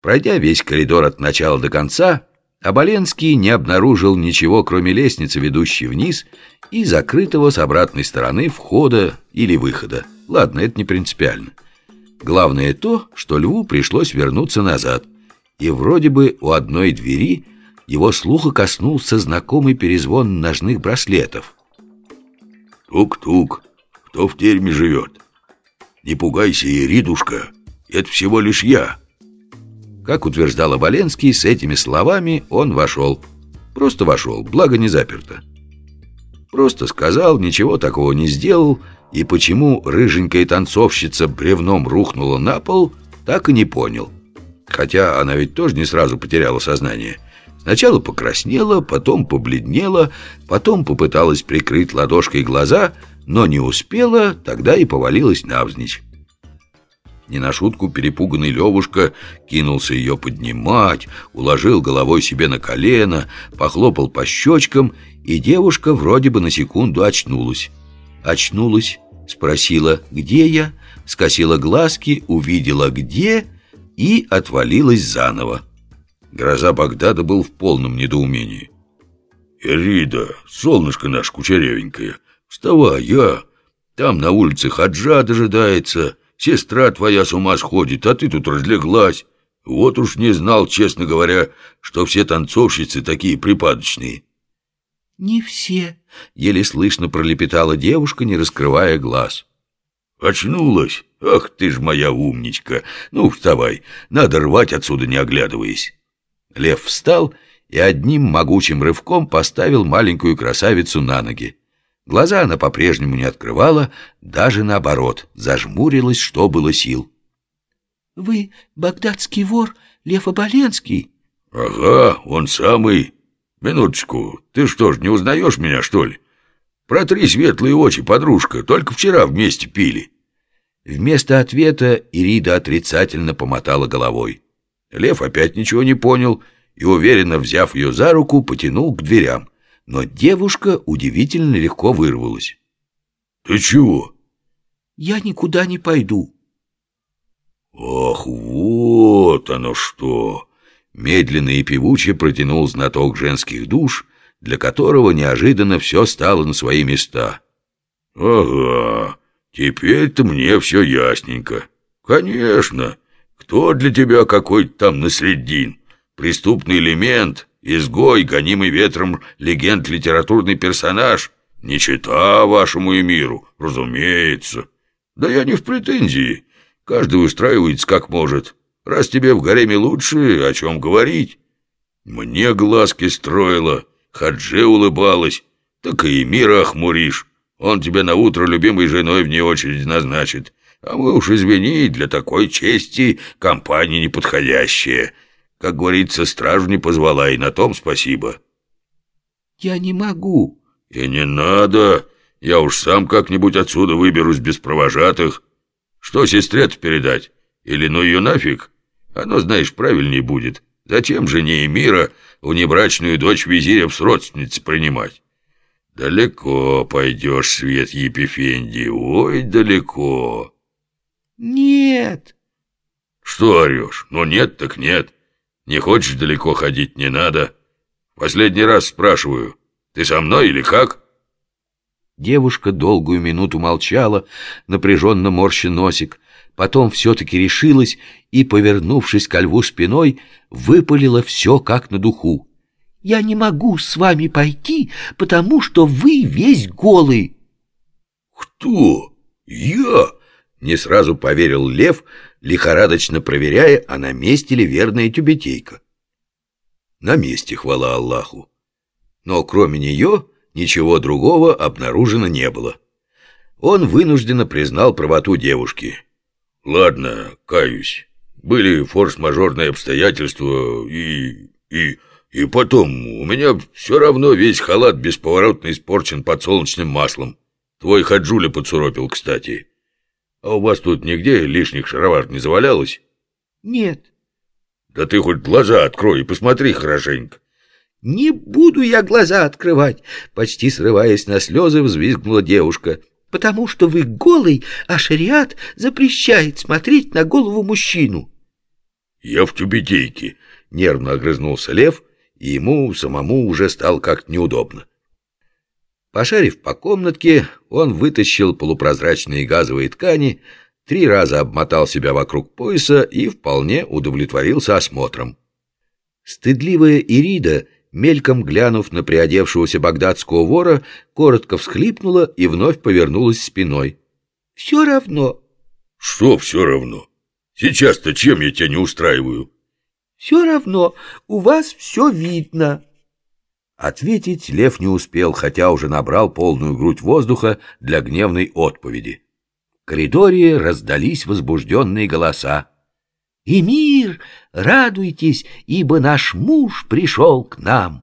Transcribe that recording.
Пройдя весь коридор от начала до конца, Оболенский не обнаружил ничего, кроме лестницы, ведущей вниз, и закрытого с обратной стороны входа или выхода. Ладно, это не принципиально. Главное то, что Льву пришлось вернуться назад, и вроде бы у одной двери его слуха коснулся знакомый перезвон ножных браслетов. «Тук-тук, кто в терме живет? Не пугайся, Иридушка, это всего лишь я». Как утверждал Оболенский, с этими словами он вошел. Просто вошел, благо не заперто. Просто сказал, ничего такого не сделал, и почему рыженькая танцовщица бревном рухнула на пол, так и не понял. Хотя она ведь тоже не сразу потеряла сознание. Сначала покраснела, потом побледнела, потом попыталась прикрыть ладошкой глаза, но не успела, тогда и повалилась навзничь. Не на шутку перепуганный Левушка кинулся ее поднимать, уложил головой себе на колено, похлопал по щечкам, и девушка вроде бы на секунду очнулась. Очнулась, спросила «Где я?», скосила глазки, увидела «Где?» и отвалилась заново. Гроза Багдада был в полном недоумении. «Ирида, солнышко наше кучерявенькое, вставай, я. Там на улице хаджа дожидается». Сестра твоя с ума сходит, а ты тут разлеглась. Вот уж не знал, честно говоря, что все танцовщицы такие припадочные». «Не все», — еле слышно пролепетала девушка, не раскрывая глаз. «Очнулась? Ах ты ж моя умничка! Ну, вставай, надо рвать отсюда, не оглядываясь». Лев встал и одним могучим рывком поставил маленькую красавицу на ноги. Глаза она по-прежнему не открывала, даже наоборот, зажмурилась, что было сил. — Вы багдадский вор Лев Оболенский? — Ага, он самый. Минуточку, ты что ж, не узнаешь меня, что ли? Протри светлые очи, подружка, только вчера вместе пили. Вместо ответа Ирида отрицательно помотала головой. Лев опять ничего не понял и, уверенно взяв ее за руку, потянул к дверям но девушка удивительно легко вырвалась. «Ты чего?» «Я никуда не пойду». «Ах, вот оно что!» Медленно и певуче протянул знаток женских душ, для которого неожиданно все стало на свои места. «Ага, теперь-то мне все ясненько. Конечно, кто для тебя какой-то там наследин? Преступный элемент, изгой, гонимый ветром легенд литературный персонаж, не чита вашему и миру, разумеется. Да я не в претензии, каждый устраивается как может. Раз тебе в гареме лучше, о чем говорить? Мне глазки строила, Хадже улыбалась, так и мира охмуришь. Он тебя на утро любимой женой вне очереди назначит. А мы уж, извини, для такой чести компания неподходящая. Как говорится, стражу не позвала, и на том спасибо. Я не могу. И не надо. Я уж сам как-нибудь отсюда выберусь без провожатых. Что сестре-то передать? Или ну ее нафиг? Оно, знаешь, правильней будет. Зачем жене мира внебрачную дочь визиря в родственницы принимать? Далеко пойдешь, Свет Епифендий, ой, далеко. Нет. Что орешь? Ну нет так нет. Не хочешь далеко ходить, не надо. Последний раз спрашиваю, ты со мной или как?» Девушка долгую минуту молчала, напряженно морща носик, потом все-таки решилась и, повернувшись ко льву спиной, выпалила все как на духу. «Я не могу с вами пойти, потому что вы весь голый». «Кто? Я?» — не сразу поверил лев, — лихорадочно проверяя, а на месте ли верная тюбетейка. На месте, хвала Аллаху. Но кроме нее ничего другого обнаружено не было. Он вынужденно признал правоту девушки. «Ладно, каюсь. Были форс-мажорные обстоятельства и... и... и потом, у меня все равно весь халат бесповоротно испорчен подсолнечным маслом. Твой хаджуля подсуропил, кстати». А у вас тут нигде лишних шаровар не завалялось? Нет. Да ты хоть глаза открой и посмотри хорошенько. Не буду я глаза открывать, почти срываясь на слезы, взвизгнула девушка. Потому что вы голый, а шариат запрещает смотреть на голову мужчину. Я в тюбетейке. Нервно огрызнулся Лев, и ему самому уже стало как-то неудобно. Пошарив по комнатке, он вытащил полупрозрачные газовые ткани, три раза обмотал себя вокруг пояса и вполне удовлетворился осмотром. Стыдливая Ирида, мельком глянув на приодевшегося багдадского вора, коротко всхлипнула и вновь повернулась спиной. «Все равно». «Что все равно? Сейчас-то чем я тебя не устраиваю?» «Все равно, у вас все видно». Ответить Лев не успел, хотя уже набрал полную грудь воздуха для гневной отповеди. В коридоре раздались возбужденные голоса. «Эмир, радуйтесь, ибо наш муж пришел к нам!»